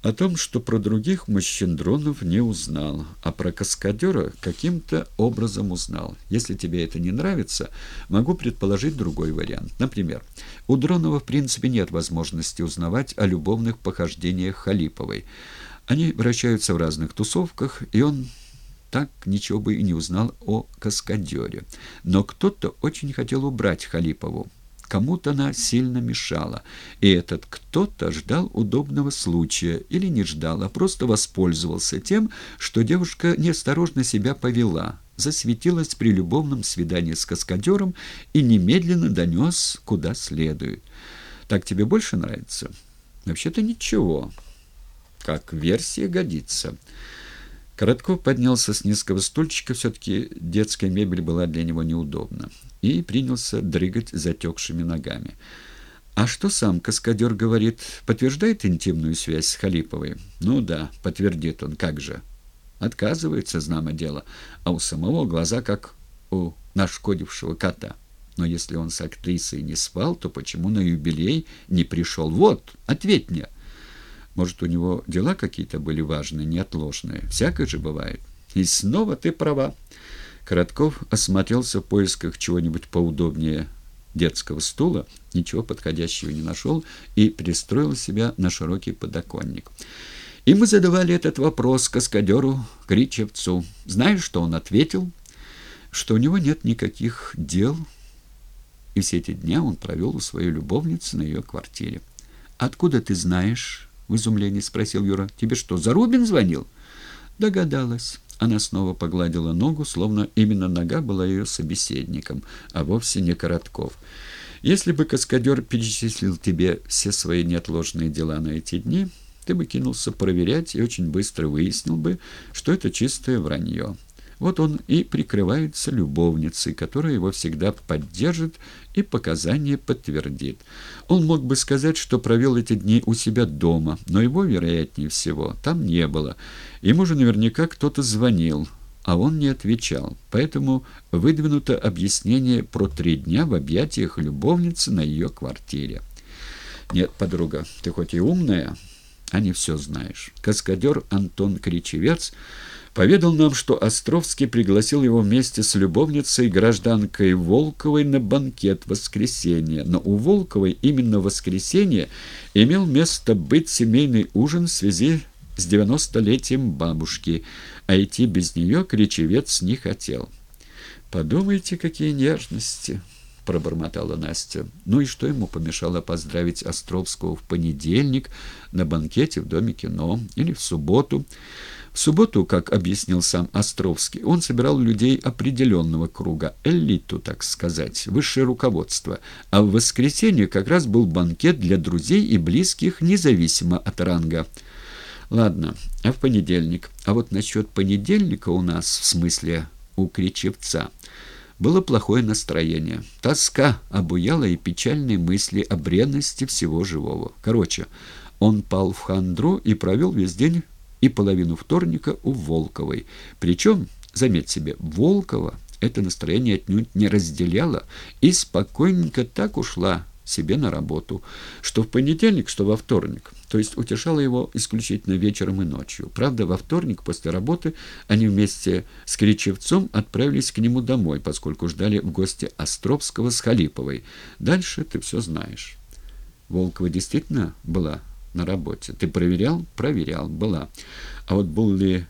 О том, что про других мужчин Дронов не узнал, а про каскадера каким-то образом узнал. Если тебе это не нравится, могу предположить другой вариант. Например, у Дронова в принципе нет возможности узнавать о любовных похождениях Халиповой. Они вращаются в разных тусовках, и он так ничего бы и не узнал о каскадере. Но кто-то очень хотел убрать Халипову. Кому-то она сильно мешала, и этот кто-то ждал удобного случая или не ждал, а просто воспользовался тем, что девушка неосторожно себя повела, засветилась при любовном свидании с каскадером и немедленно донес куда следует. «Так тебе больше нравится?» «Вообще-то ничего. Как версия годится». Коротков поднялся с низкого стульчика, все-таки детская мебель была для него неудобна, и принялся дрыгать затекшими ногами. «А что сам каскадер говорит? Подтверждает интимную связь с Халиповой?» «Ну да, подтвердит он, как же». Отказывается, знамо дело, а у самого глаза как у нашкодившего кота. Но если он с актрисой не спал, то почему на юбилей не пришел? Вот, ответь мне». Может, у него дела какие-то были важные, неотложные. Всякое же бывает. И снова ты права. Коротков осмотрелся в поисках чего-нибудь поудобнее детского стула, ничего подходящего не нашел и пристроил себя на широкий подоконник. И мы задавали этот вопрос каскадеру Кричевцу. Знаешь, что он ответил? Что у него нет никаких дел, и все эти дня он провел у своей любовницы на ее квартире. «Откуда ты знаешь?» — в изумлении спросил Юра. «Тебе что, Зарубин звонил?» Догадалась. Она снова погладила ногу, словно именно нога была ее собеседником, а вовсе не Коротков. «Если бы каскадер перечислил тебе все свои неотложные дела на эти дни, ты бы кинулся проверять и очень быстро выяснил бы, что это чистое вранье». Вот он и прикрывается любовницей, которая его всегда поддержит и показания подтвердит. Он мог бы сказать, что провел эти дни у себя дома, но его, вероятнее всего, там не было. Ему же наверняка кто-то звонил, а он не отвечал. Поэтому выдвинуто объяснение про три дня в объятиях любовницы на ее квартире. «Нет, подруга, ты хоть и умная, а не все знаешь. Каскадер Антон Кричевец поведал нам, что Островский пригласил его вместе с любовницей гражданкой Волковой на банкет в воскресенье. Но у Волковой именно в воскресенье имел место быть семейный ужин в связи с девяностолетием бабушки, а идти без нее Кричевец не хотел. «Подумайте, какие нежности!» Пробормотала Настя. Ну и что ему помешало поздравить Островского в понедельник на банкете в Доме кино или в субботу? В субботу, как объяснил сам Островский, он собирал людей определенного круга, элиту, так сказать, высшее руководство, а в воскресенье как раз был банкет для друзей и близких, независимо от ранга. Ладно, а в понедельник? А вот насчет понедельника у нас, в смысле у Кричевца – было плохое настроение. Тоска обуяла и печальные мысли о бренности всего живого. Короче, он пал в хандру и провел весь день и половину вторника у Волковой. Причем, заметь себе, Волкова это настроение отнюдь не разделяла и спокойненько так ушла себе на работу, что в понедельник, что во вторник, то есть утешала его исключительно вечером и ночью. Правда, во вторник после работы они вместе с Кричевцом отправились к нему домой, поскольку ждали в гости Островского с Халиповой. Дальше ты все знаешь. Волкова действительно была на работе. Ты проверял? Проверял. Была. А вот был ли